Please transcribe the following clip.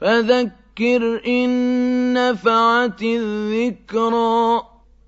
فَذَكِّرْ إِن نَّفَعَتِ الذِّكْرَىٰ.